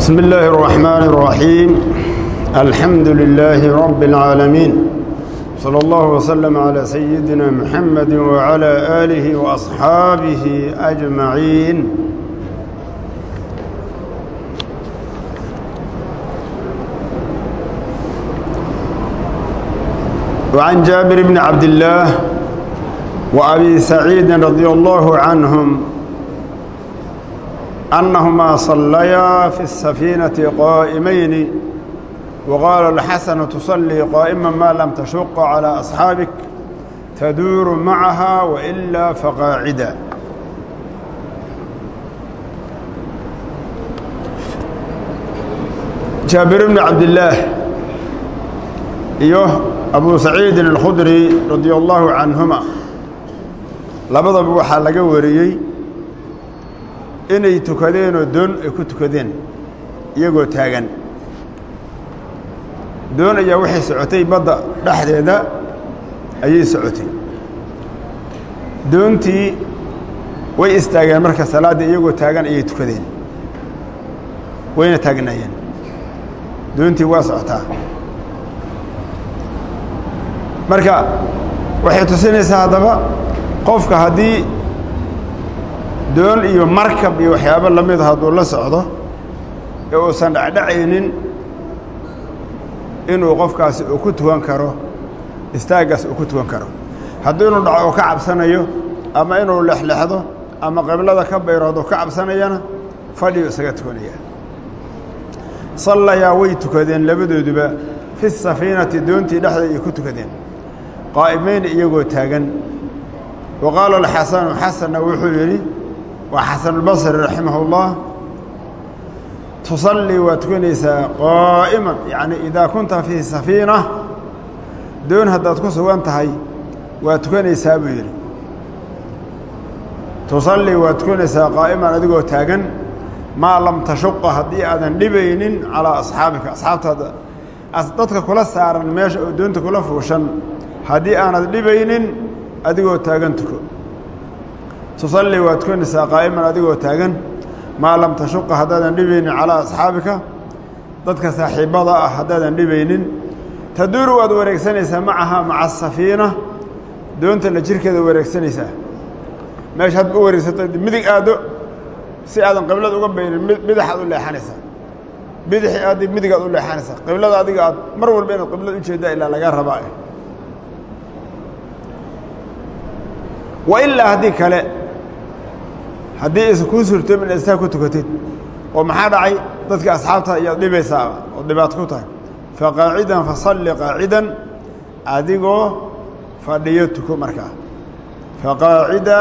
بسم الله الرحمن الرحيم الحمد لله رب العالمين صلى الله وسلم على سيدنا محمد وعلى آله وأصحابه أجمعين وعن جابر بن عبد الله وأبي سعيد رضي الله عنهم أنهما صليا في السفينة قائمين وقال الحسن تصلي قائما ما لم تشق على أصحابك تدور معها وإلا فقاعدا جابر بن عبد الله إيوه أبو سعيد الخدري رضي الله عنهما labadaba waxaa laga wariyey inay tukadeenoo doon ay ku tukadeen iyagoo taagan. Doon ayaa waxay socotay badda dhexdeeda ayay socotay. Doontii way istaageen marka salaaddii iyagoo taagan ayay tukadeen. Wayna taagnaayeen. Doontii waa socotaa. Marka waxay tusinaysaa haddaba qofka haddii doon iyo markab iyo waxyaabo la mida hadduu la socdo ee uusan dhacdhacaynin inuu qofkaasi uu ku tukan karo istaaggaas uu ku tukan karo. Haddii inuu dhaco uu ka cabsanayo ama inuu lexlexdo ama qiblada ka bayroodo ka cabsanayana fadhigu isaga tukanaya. Sallayaa way tukadeen labadooduba fi safiinati doontii dhexda ay ku tukadeen. Qaa'imayn iyagoo taagan. Wa qaala alxasanu xasanna wuxuu yidhi waa xasanulbasri raximah ullah tusallii waa tukanaysaa qaa'iman yacni idaa kunta fii safiina doon haddaad ku sugan tahay waa tukanaysaa buu yidhi. Tusallii waa tukanaysaa qaa'iman adigoo taagan maa lam tashuqa haddii aadan dhibaynin calaa asxaabika asxaabtaada dadka kula saaran meesha oo doonta kula fuushan haddii aanad dhibaynin adigoo taagan tuko tusallii waa tukanaysaa qaa'iman adigoo taagan. Maa lam tashuqa haddaadan dhibaynin calaa asxaabika? Dadka saaxiibbada ah haddaadan dhibaynin. Taduuru waad wareegsanaysaa macahaa maca asafiina doonta la jirkeeda wareegsanaysaa. Meesha hadba u wareegsato midig aaddo si aadan qiblada uga baynin bidaxaad u leexanaysaa. Bidixi aaddi midigaad u leexanaysaa. Qiblada adiga aad mar walba inaad qiblada u jeeddaa ilaa laga rabaa. Wa ilaa haddii kale haddii aysan kuu suurtoomin inaad istaa ku tukatid oo maxaa dhacay dadka asxaabta ayaad dhibaysaa oo dhibaato ku tahay fa qaacidan fasalli qaacidan adigoo fadhiyo tuko markaa fa qaacida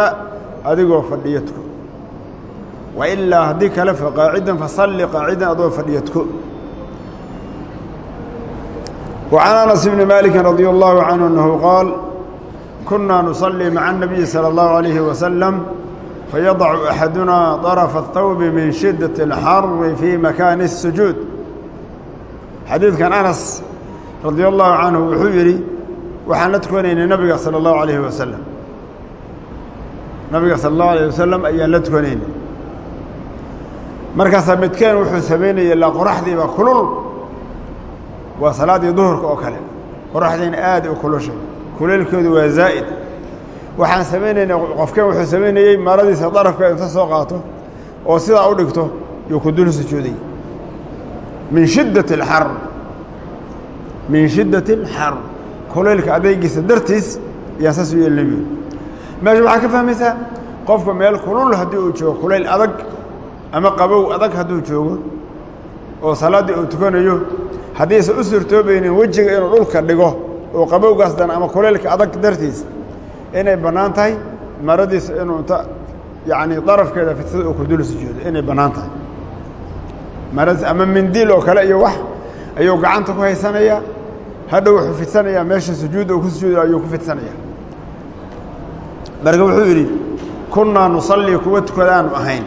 adigoo fadhiyo tuko wa ilaa haddii kale fa qaacidan fasalli qaacidan adigoo fadhiyo tuko وعن أنس بن مالك رضي الله عنه أنه قال كنا نصلي مع النبي صلى الله عليه وسلم فيضع أحدنا طرف الثوب من شدة الحر في مكان السجود حديث كان أنس رضي الله عنه وحيري وحان لتكونين النبي صلى الله عليه وسلم نبي صلى الله عليه وسلم أيان لتكونين مركز متكين وحو سميني إلا قرحدي بكلل وصلاة ظهرك أوكالي قرحدين آدي وكل شيء kuleelkoodu waa zaa'id waxaan samaynaynaa qofkeen wuxuu samaynayey maradiisa darafka inta soo qaato oo sidaa u dhigto yuu ku dul sujuuday min shiddati alxar min shiddati alxar kuleylka adaygiisa dartiis ayaan saas u yeeli nebigu meesha waxaa ka fahmaysaa qofka meel kulul haddii uu joogo kulayl adag ama qabow adag hadduu joogo oo salaaddii uu tukanayo haddii aysan u suurtoobaynin wejiga inuu dhulka dhigo oo qabowgaas dan ama kuleylka adag dartiis inay bannaan tahay maradiisa inuu inta yacni darafkeeda fidsada uu ku dul sujuudo inay bannaan tahay. Maradiis ama mindiil oo kale iyo wax ayuu gacanta ku haysanayaa hadhow wuxuu fidsanayaa meesha sujuudda uu ku sujuuda ayuu ku fidsanayaa marka wuxuu yidhi kunnaa nusallii kuwa tukadaanu ahayn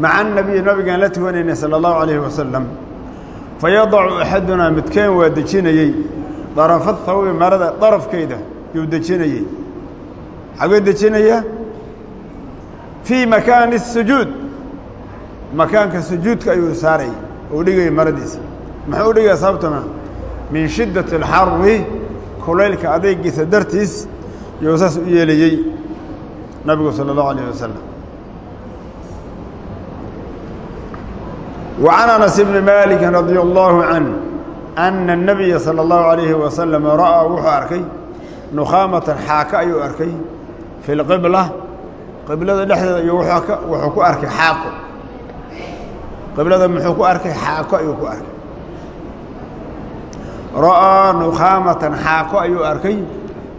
maca annabiyi nabigaan la tukanaynay sala allahu calayhi wasalam fayadacu axadunaa midkeen waa dejinayey. Darafa thawbi marada darafkeyda yuu dejinayey xaguu dejinayaa fii makaani الsujuud makaanka sujuudka ayuu saarayay uu dhigayay maradiisa muxuu u dhigaya sababtuna min shiddati alxarri kulaylka adeegiisa dartiis iyuu saas u yeelayey nabigu salى اllahu alayh wasalam وعن أنس بن مالك رضي الله عنه أن النبي صلى الله عليه وسلم رأى وxuu arkay نukhaamة xaaka ayuu arkay fi اqibla qiblada dhexdeeda iyo wuxuu ku arkay xaaqo. Qiblada muxuu ku arkay xaaqo ayuu ku arkay. Ra'aa nukhaamatan xaaqo ayuu arkay.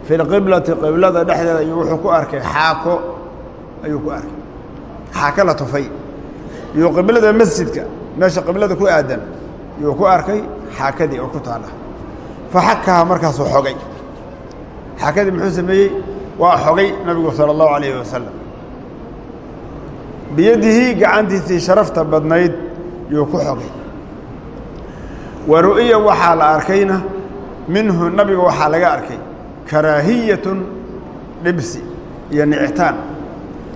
Fi اlqiblati qiblada dhexdeeda iyo wuxuu ku arkay xaaqo ayuu ku arkay. Xaaqo la tufay. Iyo qiblada masjidka meesha qiblada ku aadan yuu ku arkay xaakadii oo ku taala faxakaha markaasuu xogay. Xaakadii muxuu sameeyey? waa xogay nabigu salى اllahu alayhi wasalam biyadihi gacantiisii sharafta badnayd yuu ku xogay wa ru'iya waxaa la arkayna minhu nabiga waxaa laga arkay karaahiyatun dhibsi iyo nicitaan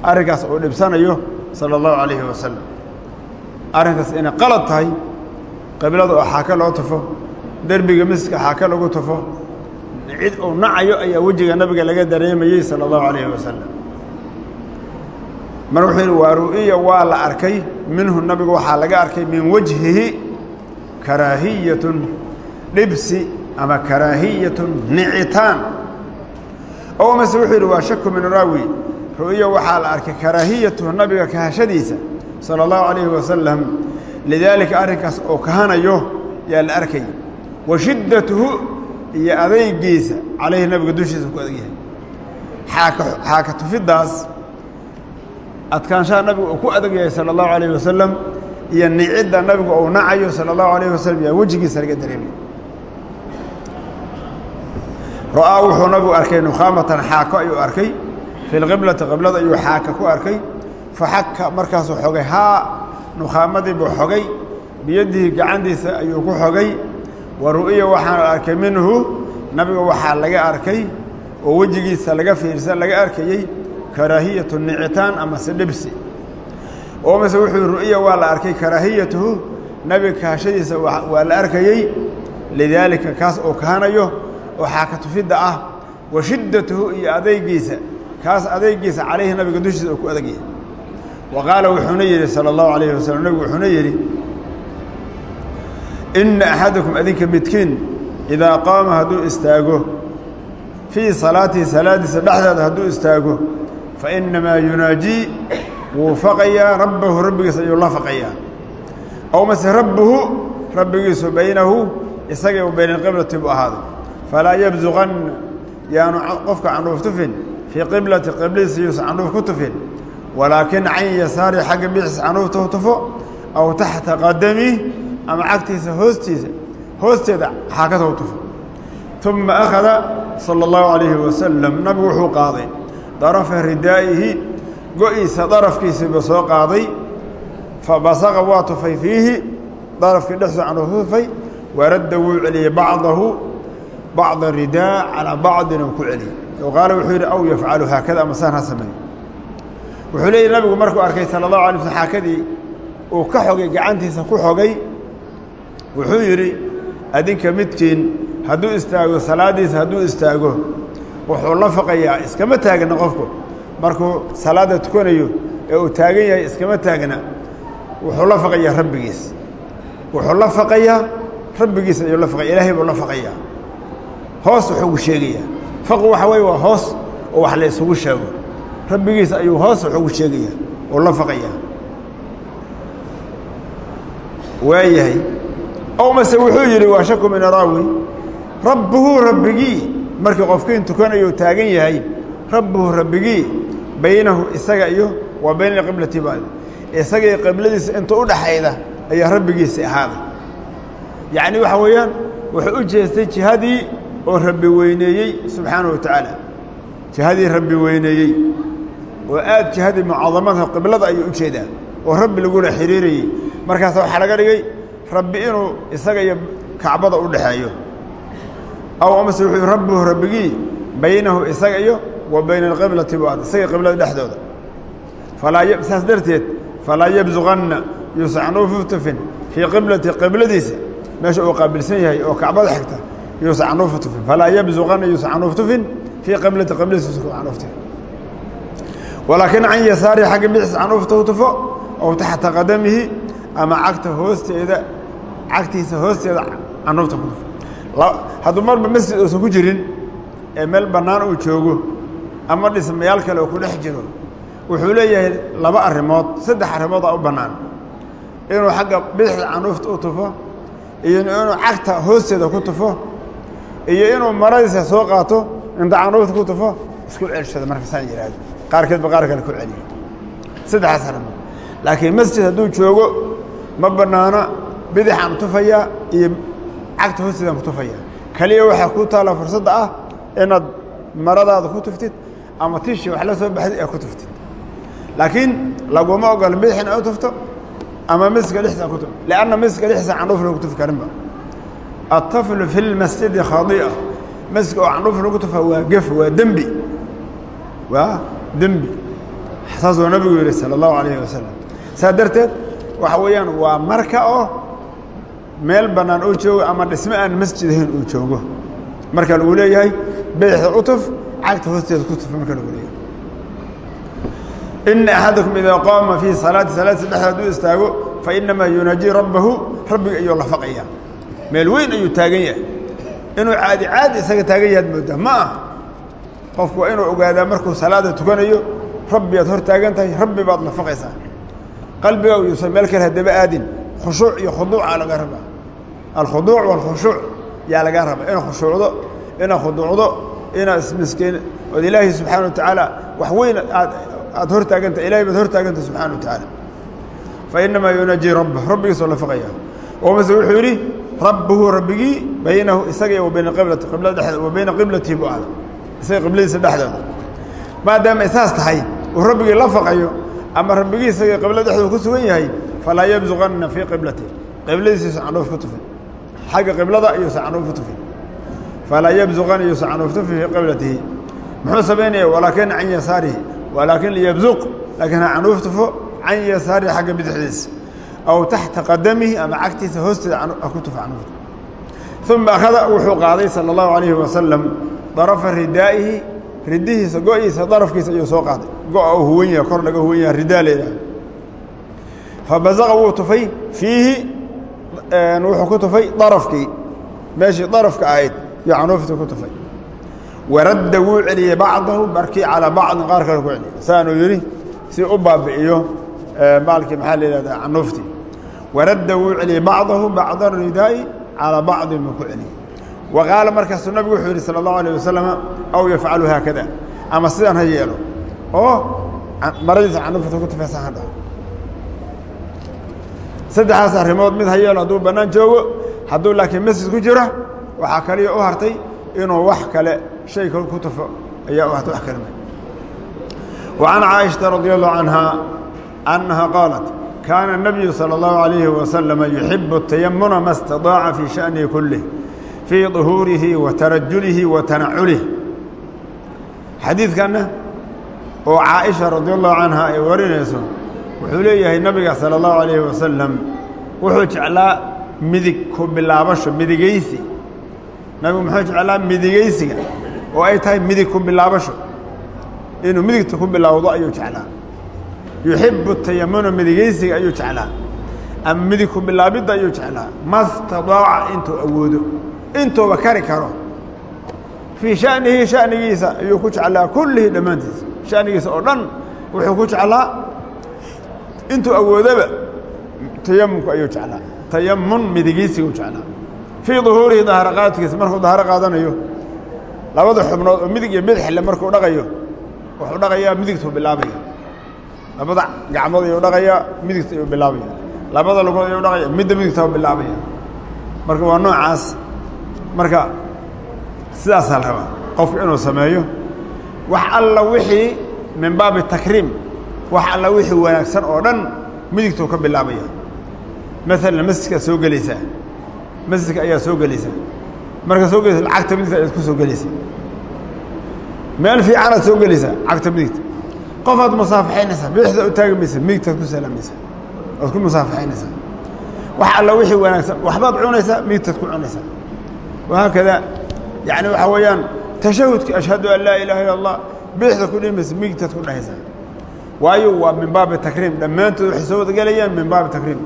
arrinkaas uu dhibsanayo salى اllahu alayhi wasalam arrinkaas inay qalad tahay qiblada oo xaaka loo tufo derbiga miska xaaka lagu tufo cid uu nacayo ayaa wejiga nabiga laga dareemayey sala allahu calayhi wasalam mar wuxuu yidhi waa ru'iya waa la arkay. Minhu nabigu waxaa laga arkay min wajhihi karaahiyatun dhibsi ama karaahiyatun nicitaan. Oo mase wuxuu yidhi waa shaku min raawi. Ru'iya waxaa la arkay karaahiyatuhu nabiga kahashadiisa sala allahu calayhi wasalam lidaalika arrinkaas uu kahanayo yaa la arkay. Wa iyo adeygiisa calayhi nabiga dushiisa ku adegyahay xaaka tufidaas adkaanshaha nabigu uu ku adag yahay sala allahu alayh wasalam iyo nicidda nabigu uu nacayo sala allahu alayh wasalam yaa wejigiisa laga dareemay. Ra'aa wuxuu nabigu arkay nukhaamatan xaako ayuu arkay fi lqiblati qiblada ayuu xaaka ku arkay. Faxaka markaasuu xogay haa nukhaamadii buu xogay biyadihi gacandiisa ayuu ku xogay wa ru'iya waxaana arkay minhu nabiga waxaa laga arkay oo wejigiisa laga fiirsa laga arkayey karaahiyatu nicitaan amase dhibsi. Oo mase wuxuu ru'iya waa la arkay karaahiyatuhu nabiga kahashadiisa waa la arkayey lidaalika kaas oo kahanayo oo xaaka tufidda ah wa shiddatuhu iyo adaygiisa kaas adaygiisa calayhi nabiga dushiisa oo ku adag yahay wa qaala wuxuuna yidhi salى اllahu alayhi wasalam nabigu wuxuuna yidhi ina axadakum adinka midkiin idaa qaama hadduu istaago fii salaatihi salaadiisa dhexdeeda hadduu istaago fainamaa yunaajii wuu faqayaa rabbahu rabbigiisa ayuu la faqayaa ow mase rabbuhu rabbigiisu baynahu isagii u bayna qiblati buu ahaaday falaa yabsuqanna yaanu qofka candhuuf tufin fii qiblati qibladiisa yuusan candhuuf ku tufin walaakin can yasaari xagga bixiisa candhuufta tufo aw taxta qadami ama cagtiisa hoostiisa hoosteeda xaakata u tufo. Uma akhada salى اllahu alayhi wasalam nabigu wuxuu qaaday darafa ridaa'ihi go-iisa darafkiisiiba soo qaaday. Fabasaqa waa tufay fiihi darafkii dhexsoo candhuuf ku tufay waradda wuu celiyey bacdahu bacda ridaa calaa bacdin uu ku celiyey o qaala wuxuu yidhi aw yafcalu haakada ama saan ha sameeyo. Wuxuu leeyahy nabigu markuu arkay sala allahu alay slm xaakadii wuxuu yidhi adinka midkiin hadduu istaago salaaddiisa hadduu istaago wuxuu la faqayaa iskama taagna qofku. Markuu salaadda tukanayo ee uu taagan yahay iskama taagna. Wuxuu la faqayaa rabbigiis. Wuxuu la faqayaa rabbigiis ayuu la faqaya ilaahay buu la faqayaa hoos wuxuugu sheegayaa. Faqu waxa weye waa hoos oo wax la isugu sheego. Rabbigiis ayuu hoos wuxuugu sheegayaa oo la faqayaa waayahay ow mase wuxuu yidhi waa shaku min araawi. Rabbuhu rabbigii markii qofkiin tukanayo taagan yahay rabbuhu rabbigii baynahu isaga iyo wa bayna qiblati baad isagii qibladiisa inta u dhaxayda ayaa rabbigiisi ahaaday yacni waxa weeyaan wuxuu u jeestay jihadii oo rabbi weyneeyey subxaanahu wa tacaala jihadii rabbi weyneeyey. Oo aad jihadii mucadamada qiblada ayuu u jeedaa oo rabbi lagula xiriirayey. Markaasa waxaa laga dhigay rabbi inuu isaga iyo kacbada u dhexeeyo. Aw amase wuxuu rabbuhu rabbigii baynahu isaga iyo wa bayna alqiblati baad isaga qiblada dhexdooda. Falaa saas darteed falaa yabsuqanna yuusan candhuuf u tufin fii qiblati qibladiisa meesha uu qaabilsan yahay oo kacbada xigta yuusa canuufa tufin. Falaa yabsuqana yuusa canuuf tufin fii qiblati qibladiisa yuusa canuuf tufin. Walaakin can yasaari xagga bidixis canuufta u tufo ow taxta qadamihi ama cagta hoosteeda cagtiisa hoosteeda canuufta ku tufo hadduu marba masjid uusan ku jirin ee meel bannaan uu joogo ama dhismayaal kale oo ku dhex jiro wuxuu leeyahay laba arrimood saddex arrimoodaa u bannaan. Inuu xagga bidixda canuufta u tufo iyo inuu cagta hoosteeda ku tufo iyo inuu maradiisa soo qaato inta canuufta ku tufo isku celshado marka saan yidhaahdo qaarkeedba qaar kale ku celiyo saddexdaas arrimood. Laakiin masjid hadduu joogo ma bannaana bidixaan tufayaa iyo cagta hoosteedaan ku tufayaa keliya waxaa kuu taalla fursadda ah inaad maradaada ku tuftid ama tishi wax la soo baxday ee ku tuftid. Laakiin laguma ogola bidix in u tufto ama masjidka dhexdiisa ku tufto. Lianna masjidka dhexdiisa canuuf lagu tufi karinba. Altaflu fi lmasjidi khadi'a. Masjidka oo canuuf lagu tufa waa gef waa dembi. Waa dembi. Saasuu nabigu yihi salى اllahu alayhi wasalam saa darteed waxa weeyaan waa marka oo meel bannaan uu joogo ama dhisme aan masjid ahayn uu joogo. Marka lagu leeyahay bidixda u tuf cagta hoosteeda ku tuf marka lagu leeyahay. Ina axadakum idaa qaama fii salaati salaad saddexda hadduu istaago fainamaa yunaaji rabbahu rabbiga ayuu lafaqaya meel weyn ayuu taagan yahay. Inuu caadi caadi isaga taagan yahaad moodaa ma ah qofku waa inuu ogaadaa markuu salaada tukanayo rabbi aad hor taagan tahay rabbi baad lafaqaysaa qalbiga yuusan meel kale haddaba aadin. Khushuuc iyo khuduuca laga rabaa alkhuduuc waalkhushuuc yaa lagaa rabaa inaad khushuucdo inaad khuduucdo inaad ismiskiin. Ood ilaahay subxaana wa tacaala wax weyn aad aad hor ilahay baad hor subxana wa tacaala. Fa inamaa yunaaji rabba rabbigiisoo lafaqaya oo mase wuxuu yidhi rabbuhu rabbigii baynahu isaga iyo wa qiblati qiblada dhexdeeda wa bayna qiblatihi ahda isaga qibladiisa dhexdooda. Maadaama ay saas tahay uu rabbigii la faqayo ama rabbigii isaga qiblada dhexdooda ku sugan yahay falaa yabsuqanna fii qiblati. Qibladiisa canuuf ku tufin xagga qiblada ku tufin falaa yabsuqanna yuusan canuuf tufin fii qiblatihi. Muxuu samaynaya walaakin can yasaarihi walaakin liyabsuq laakiin ha canuuf tufo can yasaarihi xagga bidixdiisa aw taxta qadamihi ama cagtiisa hoosteeda ku tufa canuufta uma akhada wuxuu qaaday sala allahu alayhi wasalam darafa ridaa'ihi ridihiisa go-iisa darafkiisa ayuu soo qaaday. Go-a huwan yahay kor laga huwan yahay ridaa leedahay fabasaqa wuu tufay fiihi wuxuu ku tufay darafkii. Meeshii darafka ahayd. Iyo canuuftii ku tufay. Waradda wuu celiyey bacdahu barkii calaa bacdin qaar kale ku celiyey. Saanuu yidhi si u baabi'iyo maalkii maxaa la yihahdaa canuuftii waradda wuu celiyey bacdahu bacda ridaa'i calaa bacdin buu ku celiyey. Wa qaala markaasuu nabigu wuxuu yidhi sala allahu alayh wasalama aw yafcalu haakada. Ama sidan ha yeelo. Oo maradiisa canuufta ku tufaysan hadha saddexdaas arrimood mid hayeel hadduu bannaan joogo hadduu laakiin masjid ku jiro waxaa kaliya u hartay inuu wax kale shay kal ku tufo ayaa u hartay wax kale. Wa can caaishata radi allahu canhaa annaha qaalat kaana nabiyu sala allahu alayhi wasalama yuxibu tayamuna ma istidaaca fii shanihi kullih fii duhuurihi wa tarajulihi wa tanaculih xadiidkanna oo caaisha radi allahu canha ay warinayso wuxuu leeyahay nabiga salى الlahu عaليه wasalam wuxuu jeclaa midig ku bilaabasho midigaysi nabigu muxuu jeclaa midigaysiga oo ay tahay midig ku bilaabasho inuu midigta ku bilowdo ayuu jeclaa yuxibu tayamuna midigaysiga ayuu jeclaa ama midig ku bilaabidda ayuu jeclaa ma stadaaca intuu awoodo intuuba kari karo fii shanihi shanigiisa ayuu ku jeclaa kullihi dhammaantiisa shanigiisa oo dhan wuxuu ku jeclaa intuu awoodaba tayamumku ayuu jeclaa. Tayamun midigaysigu jeclaa. Fii duhuurihi daharo qaadkiisa markuu daharo qaadanayo labada xubnood oo midig iyo bidixle markuu dhaqayo wuxuu dhaqayaa midigtuu bilaabaya. Labada gacmood ayuu dhaqayaa midigta ayuu bilaabaya. Labada lugood ayuu dhaqaya midda midigta bilaabaya. Marka waa noocaas marka sidaasaa la rabaa. Qofku inuu sameeyo wax alla wixii min baabi takriim wax alla wixii wanaagsan oo dhan midigtuu ka bilaabaya. Maalan masjidkaa soo gelaysaa masjidka ayaa soo gelaysaa markaa soo gelaysa lacagta midigta ayaad ku soo gelaysaa meel fiicanaad soo gelaysaa cagta midigta. Qofaad musaafaxaynaysaa bidixda u taagi midigtaad ku salaamaysaa oad ku musaafaxaynaysaa wax alla wixii wanaagsan waxbaad cunaysaa miigtaad ku cunaysaa wahaakada yacni waxaa weeyaan tashahudki ashhadu an laa ilaaha illa allah bidixda ku dhimaysa miigtaad ku dhahaysaa waayo waa min baabi takriim. Dhammaantood waxay soo wada gelayaan min baabi takriim.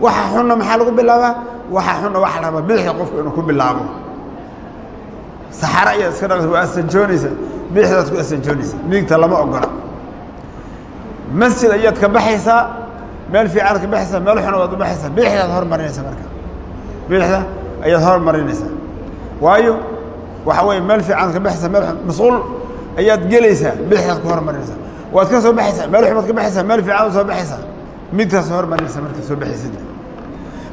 Waxa xunna maxaa lagu bilaabaa? Waxa xunna waxa la rabaa bidixda qofku inuu ku bilaabo. Saxaro ayaad iska dhaqaysa waa asanjoonaysa. Bidixdaad ku asanjoonaysa. Miigta lama ogola. Masjid ayaad ka baxaysaa meel fiicaad ka baxaysaa meel xun waad u baxaysaa bidixdaad hormarinaysa marka. Bidixda ayaad hormarinaysaa waayo waxa weeye meel fiicaad ka baxaysaa meel xun masquul ayaad gelaysaa. Bidixdaad ku hormarinaysaa waad ka soo baxaysaa? Meel xumaad ka baxaysaa? Meel fiican soo baxaysaa? Midkaas hormarinaysa marka soo baxaysid.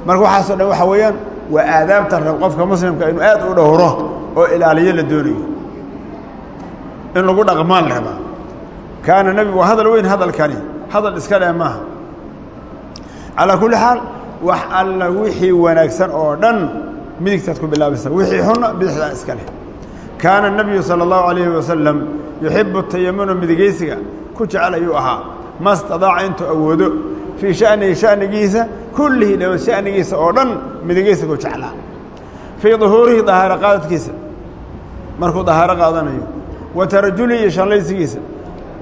Marka waxaasoo dhan waxaa weeyaan waa aadaabta rab qofka muslimka inuu aad u dhowro oo ilaaliyo la doonayo. In lagu dhaqmaan la kaana nebigu waa hadal weyn hadalkani. Hadal iska dheh maaha. Calaa kulli xaal wax alla wixii wanaagsan oo dhan midigtaad ku bilaabaysa wixii xunna bidixdaa iska leh kaana nebiyu sala allahu calayhi wasalam yuxibu tayamuna midigeysiga ku jecel ayuu ahaa. Ma stadaaca intuu awoodo fii shanihi shanigiisa kullihii dhamma shanigiisa oo dhan midigeysigu jeclaa. Fii duhuurihi dahaaro qaadadkiisa markuu dahaaro qaadanayo. Wa tarajulihi shallaysigiisa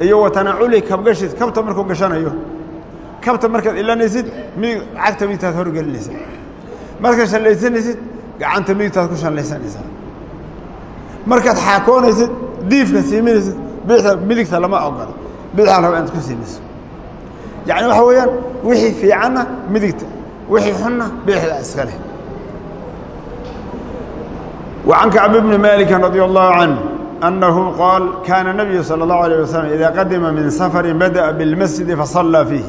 iyo wa tanaculi kabgashiis kabta markuu gashanayo. Kabta markaad ilanaysid midig cagta midigtaad horgelinaysa markaad shallaysanaysid gacanta midigtaad ku shallaysanaysaa markaad xaakoonaysid diifka siiminaysid bidixda midigta lama ogola bidixaa raba inaad ku siimayso yacni waxa weeyaan wixii fiicanna midigta wixii xunna bidixda iska leh وعن كعب بن مالك رضي الله عنه أنه قال كان النبي صلى الله عليه وسلم إذا قدم من سفر بدأ بالمسجد فصلى فيه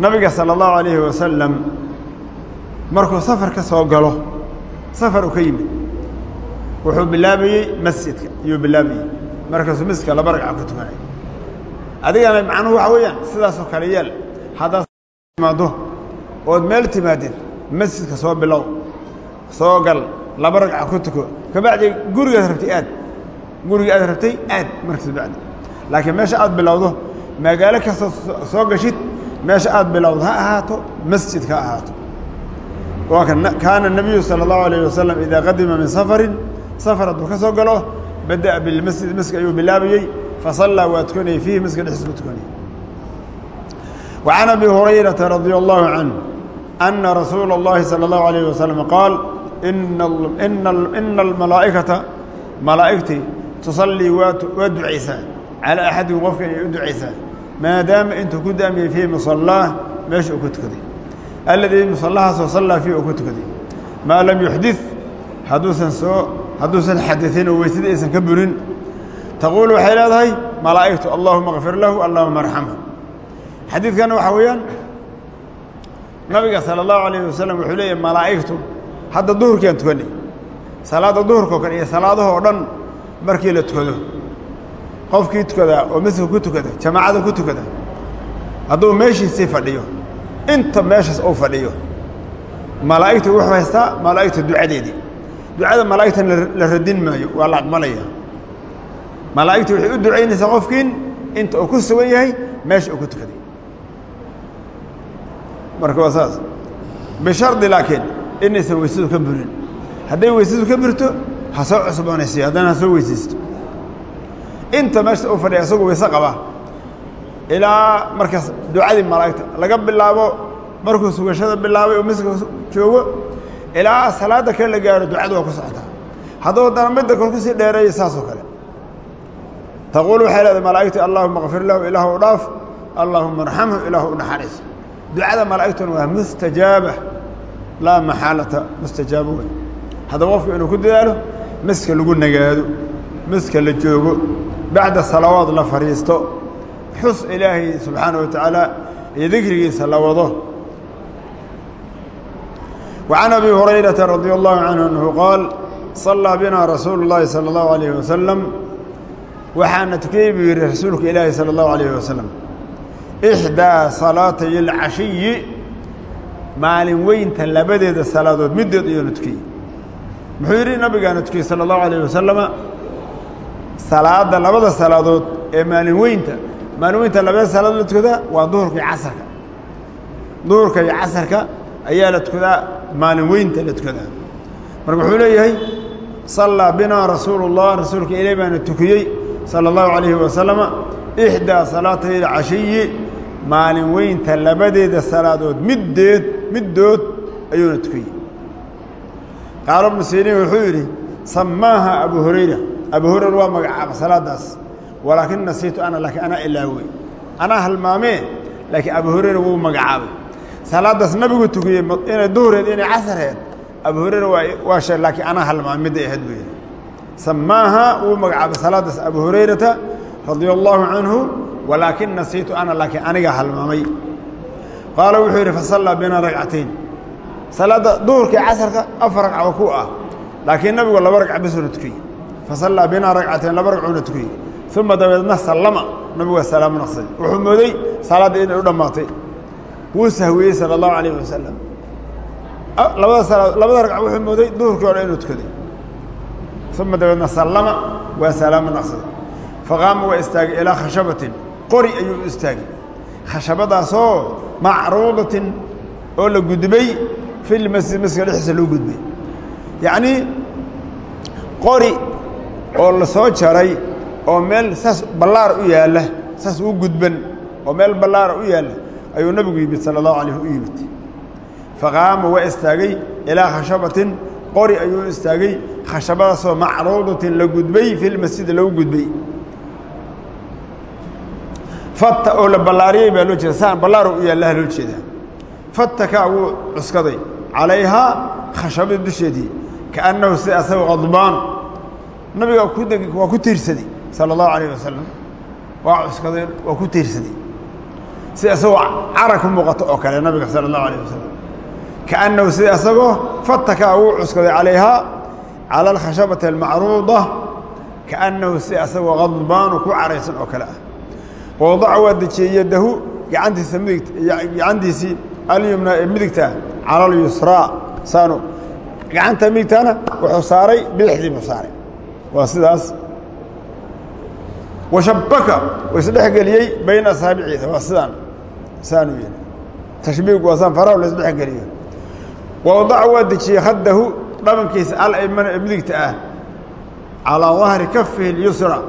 نبي صلى الله عليه وسلم markuu safar ka soo galo safar u ka yimid wuxuu bilaabayey masjidka iyuu bilaabayey markaasuu masjidka laba ragca ku tukanay. Adigana macnuhu waxa weeyaan sidaasoo kale yeel haddaad timaaddo ood meel timaadid masjidka soo bilow soo gal laba ragca ku tuko. Kabacdi gurigaad rabtay aad. Guriga aad rabtay aad markaas bacdi. Laakiin meesha aad bilowdo magaalo kasta soo gashid meesha aad bilowdo ha ahaato masjid ka ahaato kaana nabiyu sala allahu alayh wasalam idaa qadima min safarin safar hadduu ka soo galo badaأa bilmasjid masjid ayuu bilaabayey fasallaa waa tukanayay fiihi masjidka dhexdiisa ku tukanayay وعan abi hurayraةa radي الlahu canه أna rasuula الlahi salى الlahu عalيه wasalam qaal ina almalaa'ikata malaa'igtii tusallii waa ducaysaa calىa axadikum qofka inay u ducaysaa maadaama intuu ku daamiyey fii muصalaah meesha uu ku tukaday aladii musallahaasoo sallaa fiih uu ku tukaday maa lam yuxdid hadduusan soo hadduusan xadain oo weysadii aysan ka burin taquul waxay leedahay malaa'igtu allahuma kfir lahu allahuma arxamhu xadiidkanna waxaa weeyaan nabiga sala allahu alayh wasalam wuxuu leeyahy malaa'igtu hadda duhurkiaan tukanay salaadda duhurka oo kale iyo salaadaha oo dhan markii la tukado qofkii tukadaa oo masjidka ku tukada jamaacada ku tukada hadduu meeshiisii fadhiyo inta meeshaas uu fadhiyo malaa'igtu wuxuu haystaa malaa'igta ducadeedii ducada malaa'igtan la radin maayo waa la aqbalaya. Malaa'igta waxay u ducaynaysaa qofkiin inta uu ku sugan yahay meesha uu ku tukaday marka waa saas. Bishardi laakiin inaysan weysadu ka burin. Hadday weysadu ka burto ha soo cusboonaysiyo haddana ha soo weysaysto inta meesha uu fadhiya isagoo weyse qaba. Ilaa markaas ducadii malaa'igta laga bilaabo markuu sugashada bilaabay oo miska joogo ilaa salaadda kale la gaaro ducadu waa ku socotaa hadduu haddana midda kor ku sii dheereeya saasoo kale. Taquul waxay leedahay malaa'igtii allahuma kfir lahu ilaahu dhaaf. Allahuma arxamhu ilaahu u naxariis. Ducada malaa'igtuna waa mustajaaba. Laa maxaalata mustajaabo wey haddaba inuu ku dadaalo miska lagu nagaado miska la joogo bacda salawaad la fadhiisto xus ilaahay subxaanaه wa tacaala iyo dikrigiisa la wado وعan abi hurayraةa radي الlahu canhu anhu qaal صalىa bina rasuulu الlahi salى الlahu عalيه wasalam waxaana tukiyey buu yihi rasuulka ilaahi salى الlahu عalيه wasalam إxdaa salaatay اlcashiyi maalin weynta labadeeda salaadood middood iyoona tukiyey muxuu yidhi nabigaana tukiyey salى الlahu عalيه wasalama salaada labada salaadood ee maalin weynta maalin weynta labada salaadood la tukadaa waa duhurkii casarka duhurka iyo casarka ayaa la tukadaa maalin weynta la tukadaa marka wuxuu leeyahay sallaa binaa rasuulu اllah rasuulka ilay baana tukiyey sala اllahu calayhi wasalama ixdaa salaatay alcashiyi maalin weynta labadeeda salaadood middeed middood ayuuna tukiyey. Qaalo bnu siriin wuxuu yidhi samaaha abu hurayra. Abu hurayra waa magacaaba salaadaas. Walaakin nasiitu ana laakiin anaa ilaawey. Anaa halmaamee laakiin abu hurayra wuu magacaabay salaadaas nabigu tukiyey inay duhreed inay casarheed. Abu hurayra waa sheeg laakiin anaa halmaamay midday ahayd buu yidhi samaaha wuu magacaabay salaadaas abu hurayrata radia allaahu canhu walaakin nasiitu ana laakiin anigaa halmaamay qaala wuxuu yidhi fasallaa binaa ragcatayn salaadda duhurka casarka afar ragca ku ah laakiin nabigu laba ragca bisuuna tukiyey fasallaa binaa ragcatayn laba ragcuuna tukiyey uma dabeedna sallama nabigu waa salaamu naqsaday wuxuu mooday salaaddii inay u dhammaatay wuu sahwiyey sala allahu calayh wasalam labada salaa labada ragca wuxuu mooday duhurkii dhan inuu tukaday. Uma dabeedna sallama waa salaamu naqsaday faqaama waa istaagay ilaa khashabatin. Qori ayuu u istaagay. Khashabadaasoo macruudatin oo la gudbay fi lmasjid masjidka dhexdiisa loo gudbay. Yacnii qori oo la jaray oo meel saas ballaar u yaalla saas u gudban oo meel ballaara u yaalla ayuu nabigu yimid sala allahu alayh u yimid. Faqaama waa istaagay ilaa khashabatin qori ayuu istaagay khashabadaasoo macruudatin la gudbay fi lmasjidi lagu gudbay. Fatta oo la ballaariyey baa loo jeeda saan ballaaro u yaallaha loo jeedaa fattakaa wuu cuskaday calayhaa khashabadii dusheedii kaannahu si asagoo qadbaan. Nabiga waa ku tiirsaday sala allahu alayh wasalam waa cuskaday waa ku tiirsaday si asagoo cara ku muuqato oo kale nabiga sala allahu alayh kaannahu sida asagoo fattakaa wuu cuskaday calayhaa cala alkhashabati almacruuda kaannahu si asagoo qadbaanu ku caraysan oo kale ah. Wadaca waa dejiyey yadahu gacantiisa midigt gacantiisii ee midigta cala alyusraa saanu. Gacanta midigtaana wuxuu saaray bidixdii buu saaray. Waa sidaas. Washabaka u isdhexgeliyey bayna asaabiciisa waa sidaan saanu yidhi. Tashbiihku waa saan farahu laisdhex geliyo wawdaca waa dejiyey khaddahu dhabankiisa alaymana ee midigta ah. Calaa dahri kafihi اlyusra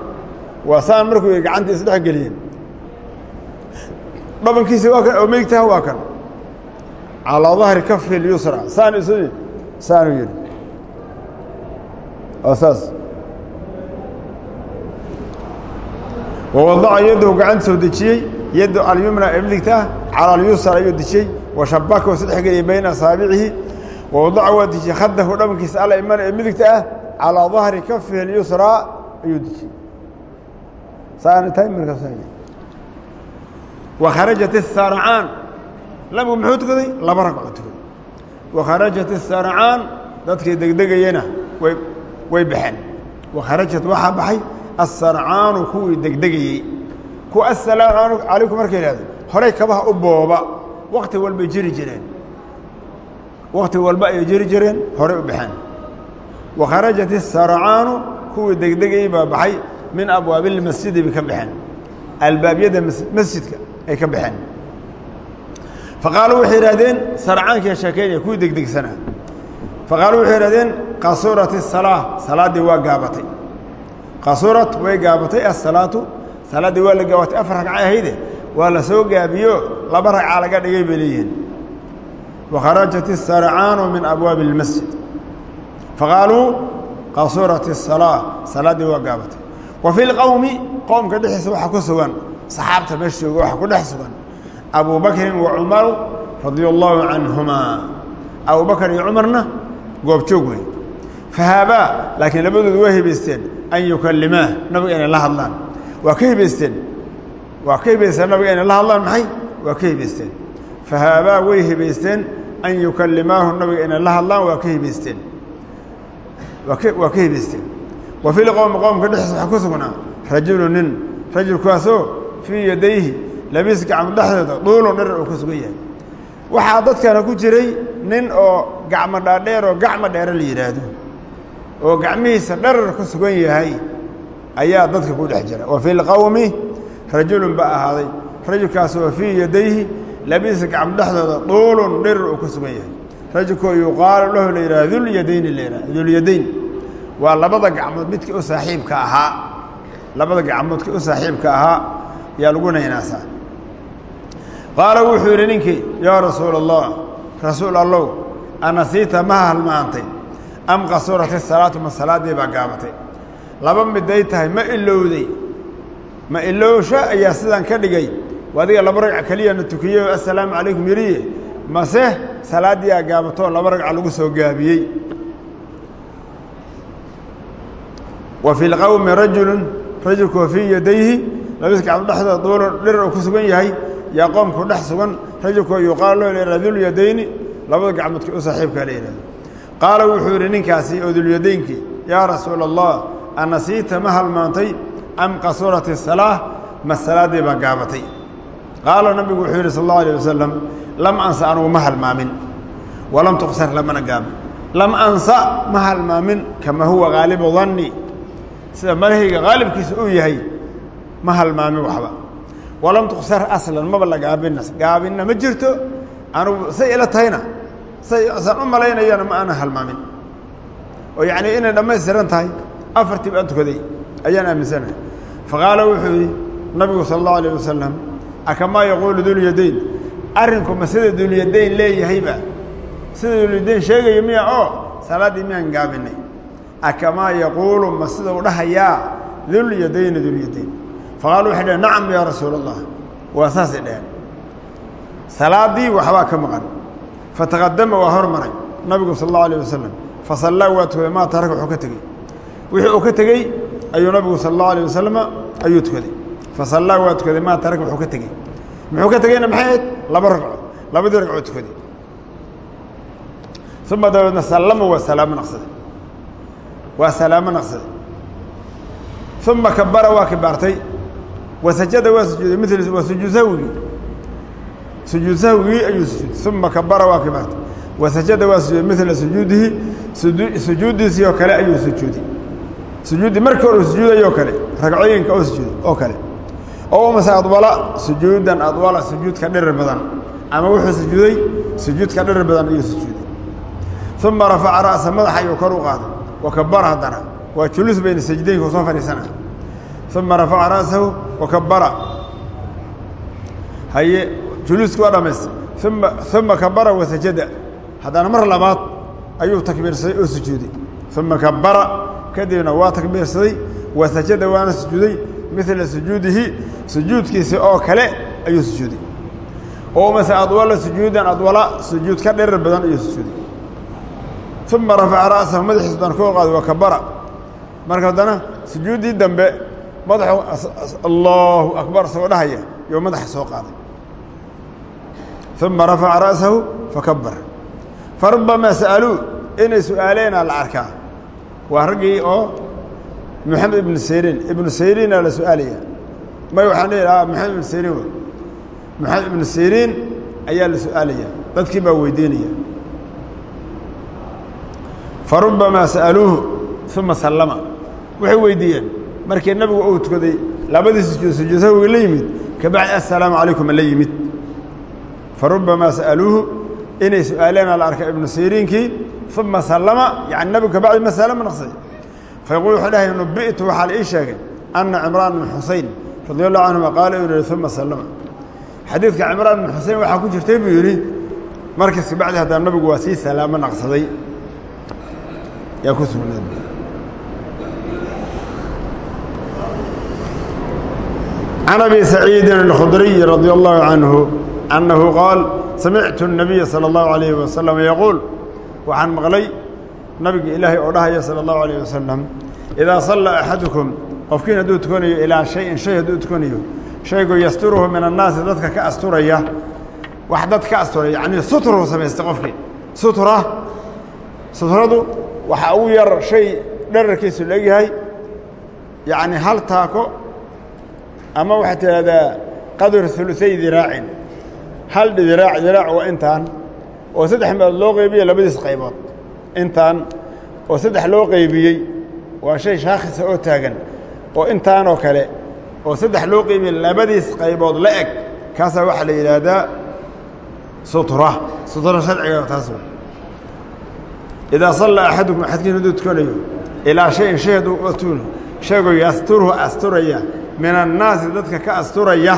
waa saan markuu yidhi gacanta isdhex geliyeen dhabankiisa waa kan oo midigtaha ah waa kan. Calaa dahri kafihi اlyusra saan is saanu yidhi. Waa saas. Wawadaca yadahu gacantiisoo yaddu alyumna ee midigta cala alyusar ayuu dishay wa saddex geliya bayna asaabicihi wa waa dishay khadahu dhabankiisa alla iman ee midigta ah calaa dahri kafihi alyusraa ayuu dishay wa kharajat اsarcaan nabigu muxuu tukaday? Laba ragco tukaday. Wa kharajat اsarcaan dadkii degdegayena way way baxeen. Wa kharajat waxaa baxay asarcaanu kuwii degdegayey kuwa asalaamu calaykum markay ihahdo horay kabaha u booba wakti walbay jiri jireen wakti walba ayay jiri jireen horay u baxeen wakharajat الsarcaanu kuwii degdegayey baa baxay min abwaabi اlmasjidi bay ka baxeen albaabyada masjidka ay ka baxeen faqaaluu waxay idhahdeen sarcaankiia sheekeynaya kuwii degdegsanaa faqaaluu waxay idhahdeen qasurat الsalaa salaaddii waa gaabatay qasurat way gaabatay asalaatu salaaddii waa la gaabatay afar ragca ahayde waa la soo gaabiyo laba ragca laga dhigay bay leeyihiin wakharajat الsarcaanu min abwaabi اlmasjid faqaaluu qasurat الsalaa salaaddii waa gaabatay wa fi اlqowmi qowmka dhexdiisa waxaa ku sugan saxaabta meesha jooga waxaa ku dhex sugan abu bakrin wa cumaru radia allaahu canhumaa abu bakar iyo cumarna goobjoog wey fahaabaa laakiin labadoodu waa hibaysteen an yukalimaah nabiga inay la hadlaan waa ka hibaysteen waa ka hibaysteen nabiga inay la hadlaan maxay? Waa ka hibaysteen fahaabaa way hibaysteen an yukalimaahu nabiga inay la hadlaan waa ka hibaysteen waa ka hibaysteen wa fi lqowmi qowmka dhexdiisa waxaa ku sugnaa. Rajulu nin rajulkaasoo fii yadayhi labiis gacmo dhexdeeda dhuulun dherer uu ka sugan yahay. Waxaa dadkana ku jiray nin oo gacmo dhaadheer oo gacmo dheere la yidhaahdo oo gacmihiisa dherer ka sugan yahay ayaa dadka ku dhex jira. Wa fi lqowmi rajulun ba ahaaday. Rajulkaasoo fii yadayhi labadiisa gacmo dhexdooda duulun dhirir uu ku sugan yahay. Rajulkoo yuqaalu lahu la yidhaha dulyadayni la yidhaha dulyadayn waa labada gacmood midkii u saaxiibka ahaa labada gacmoodkii u saaxiibka ahaa yaa lagu naynaasaa qaala wuxuu yidhi ninkii yaa rasuula allah rasuul allow anasiita ma halmaantay? Am qasurati salaatu ma salaaddii baa gaabatay laba miday tahay ma ilowday ma ilowsho ayaa sidaan ka dhigay. Adiga laba ragca keliyana tukiye assalaamu calaykum yidhiye mase salaaddii aa gaabatoo laba ragca lagu soo gaabiyey. Wa fi lqowmi rajulun rajulku wa fii yadayhi. Labis gacmo dhexdooda duulun dhir uu ku sugan yahay yaa qoomku dhex sugan. Rajulkoo yuqaalu lahu layidhaha dulyadayni labada gacmoodkii u saaxiibkaa la yidhahdo qaala wuxuu yidhi ninkaasi oo dulyadaynkii yaa rasuula allah anasiita ma halmaantay am qasurat isalaa ma salaaddii baa gaabatay qaala nabigu wuxuu yidhi sal allahu alيh wasalam lam ansa anugu ma halmaamin walam tuqsar lamana gaabin lam ansa ma halmaamin kama huwa haalibu danni sida malahayga haalibkiisa uu yahay ma halmaamin waxba walam tuqsar aslan maba la gaabina gaabinna ma jirto anugu say ila tahayna say saan u malaynayana ma aanan halmaamin oo yacnii inay dhammaystiran tahay afartii baan tukaday ayaan aaminsanahay. Faqaala wuxuu yidhi nabigu sala allahu alayh wasalam akamaa yaquulu dulyadayn arrinku ma sida dulyadayn leeyahayba? Sida dulyadayn sheegaya miya? Oo salaaddii miyaan gaabinay. Akamaa yaquulu ma sida u dhahayaa dulyadayni dulyadayn faqaalu waxay dhaheen nacam yaa rasuula allah waa saasay dhaheen. Salaaddii waxbaa ka maqan. Fataqadama waa hormaray. Nabigu sala allahu alayh wasalam fasallaa waa tukaday maa taraka wuxuu ka tegey wixii uu ka tegey ayuu nabigu sala allahu alayh wasalama ayuu tukaday. Fasallaa waa tukaday. Maa taraka wuxuu ka tegey. Muxuu ka tegeyna maxay laba ragco labadii ragcoo tukaday. Uma dabeedna sallama waa salaamo naqsaday waa salaamo naqsaday uma kabara waa kibaartay wa sajada waa sujuuday. Mil waa sujuud sahwigii sujuud sahwigii ayuu sujuuday. Uma kabara waa kibaartay wa sujuuddii markii hore sujuudayoo kale ragcooyinka oo sujuuday oo kale. Oo mase adwala sujuudan adwala sujuudka dhirir badan. Ama wuxuu sujuuday sujuudka dhirir badan ayuu sujuuday. Uma rafaca ra'sa madaxa ayuu kor u qaaday. Wa kabara haddana. Waa julus bayna sajdaynka soo fadhiisana uma rafaca ra'sahu wa kabara haye juluuski waa dhamaystay. Uma uma kabara wa sajada. Haddana mar labaad ayuu takbiirsaday oo sujuuday. Uma kabara kadibna waa takbiirsaday wa sajada waana sujuuday midla sujuudihi sujuudkiisi oo kale ayuu sujuuday. Oo mase adwala sujuudan adwala sujuud ka dhirir badan ayuu sujuuday. Uma rafaca ra'sahu madaxiis baan koo qaaday wa kabara marka haddana sujuuddii dambe madaxu allaahu akbar isagoo dhahaya iyo madaxa soo qaaday. Uma rafaca ra'sahu fakabara farubamaa sa'aluu inay su'aaleenaa la arkaa waa raggii oo maxamed ibnu sayriin ibnu sayriinaa la su'aalaya. May waxaan dhihi lahaa maxamed ibnu sayriin wey. Maxamed ibnu sayriin ayaa la su'aalaya. Dadkii baa weydiinaya. Farubamaa sa'aluuhu uma sallama. Waxay weydiiyeen uu la yimid. Kabacdi assalaamu calaykum la yimid. Farubamaa sa'aluuhu inay su'aaleenaa la arka ibnu uma sallama yani nabigu kabacdi ma salama naqsay fayquul wuxuu dhahay nubi'tu waxaa la ii sheegay anna cimraan bn xusein radi allahu canhuma qaala inuu yihi uma sallama xadiidka cimraan bn xusein waxaa ku jirtay buu yidhi markas kabacdi haddana nabigu waa sii salaamo naqsaday yaa ku sugnaad can abi saciidin اlkhudriy radi allahu canhu annahu qaal samictu الnabiya salى اllahu alayhi wasalam yaquul waxaan maqlay nabiga ilaahay oo dhahaya salى اllahu alayh wasalam idaa sallaa axadukum qofkiin hadduu tukanayo ilaa shayin shay hadduu tukanayo shaygu yasturuhu min annaasi dadka ka asturaya wax dad ka asturaya yacnii sutruu samaystay qofkii. Sutra sutradu waxaa ugu yar shay dherarkiisu leegyahay yacni hal taako ama waxaad tidhahdaa qadr uluay diraacin hal diraac diraac waa intaan oo saddex meelood loo qeybiye labadiis qaybood. Intaan oo saddex loo qeybiyey waa shay shaakhisa oo taagan. Oo intaanoo kale oo saddex loo qeybiyey labadiis qaybood la eg kaasaa waxaa la yidhaahdaa sutra sutra sharciga taas idaa sallaa axadukum axadkiin hadduu tukanayo ilaa shayin shay hadduu atuuno shaygoo yasturuhu asturaya min annaasi dadka ka asturaya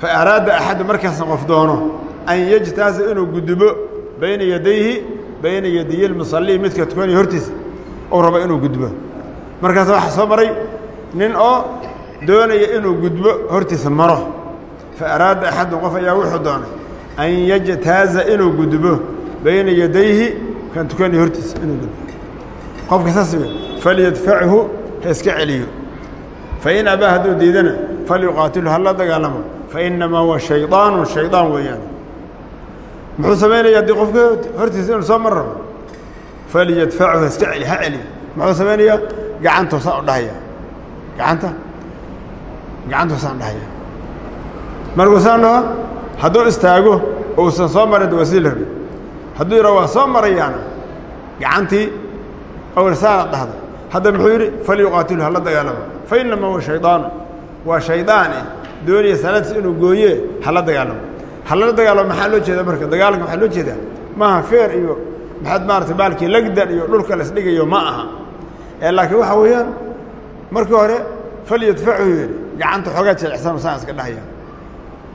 fa araada axadu markaasna qof doono an yajtaasa inuu gudubo bayna yadayhi bayna yadiyi lmusallii midka tukanaya hortiisa ou rabo inuu gudbo markaas waxaa soo maray nin oo doonaya inuu gudbo hortiisa maro. Fa araada axadun qof ayaa wuxuu doonay an yajtaaza inuu gudbo bayna yadayhi kan tukanaya hortiisa inuu gudbo qofka saas falyadfachu ha iska celiyo. Fain abaa hadduu diidana falyuqaatilhu hala dagaalamo. Fainamaa huwa shayطaanu shaydaan weeyaan muxuu samaynaya haddii qofka hortiisa inuu soo mar rabo falyadfachu ha iska celi. Muxuu samaynayaa gacantoo saan u gacanta? Gacantoo saan dhahaya. Markuu saan dhaho istaago uusan soo marin waa sidii la soo marayaana gacantii awal saana dhahda hadda muxuu yidhi falyuqaatilu hala dagaalamo. Fa inamaa huwa shaydaanu waa shaydaane doonaya salaadis inuu gooye hala dagaalamo halala dagaalamo maxaa loo jeeda marka? Dagaalanka waxaa loo jeedaa maaha feer iyo maxaad maarata baalkii lagdan iyo dhulka laisdhigayo ma aha. Ee laakiin waxaa weeyaan markii hore falyadfachu yidhi gacanta xoogaa jelecsan saan iska dhahaya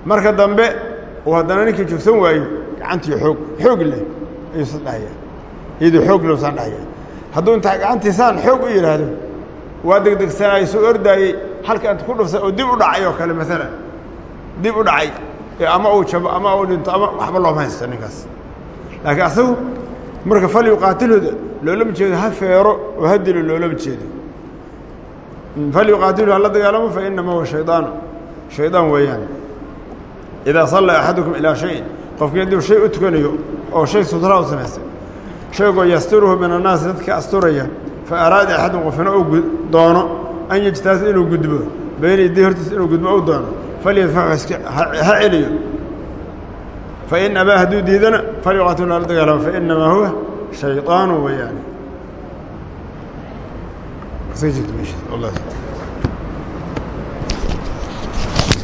marka dambe uu haddana ninkii joogsan waayo gacantii xoog xoog leh ayuu sa dhahaya iyadoo xoog leh saan dhahaya hadduu intaa gacantii saan xoog u yidhaahdo waa degdegsanaayo soo ordaayey halka int ku dhufsa oo dib u dhacay oo kale maalan dib u dhacay ama uu jabo ama uu dhinto ama waxba looma haysto ninkaas. Laakiin asagu marka falyuqaatilhuda loolama jeedo ha feero oo ha dilo loolama jeedo. Falyuqaatilhu hala dagaalamo fa inamaa huwa shaydaanu shaydaan weeyaan. Idaa sallaa axadukum ilaa shayin qofkii hadduu shay u tukanayo oo shay sutraa u samaystay shaygoo yasturuhu min annaasi dadka asturaya fa araada axadun qofina uu doono an yajtaasa inuu gudbo bayna yadii hortiisa inuu gudbo u doono ha celiyo fain abaa hadduu diidana falyuqaatilhu hala dagaalamo fainamaa huwa shayطaanu weyaani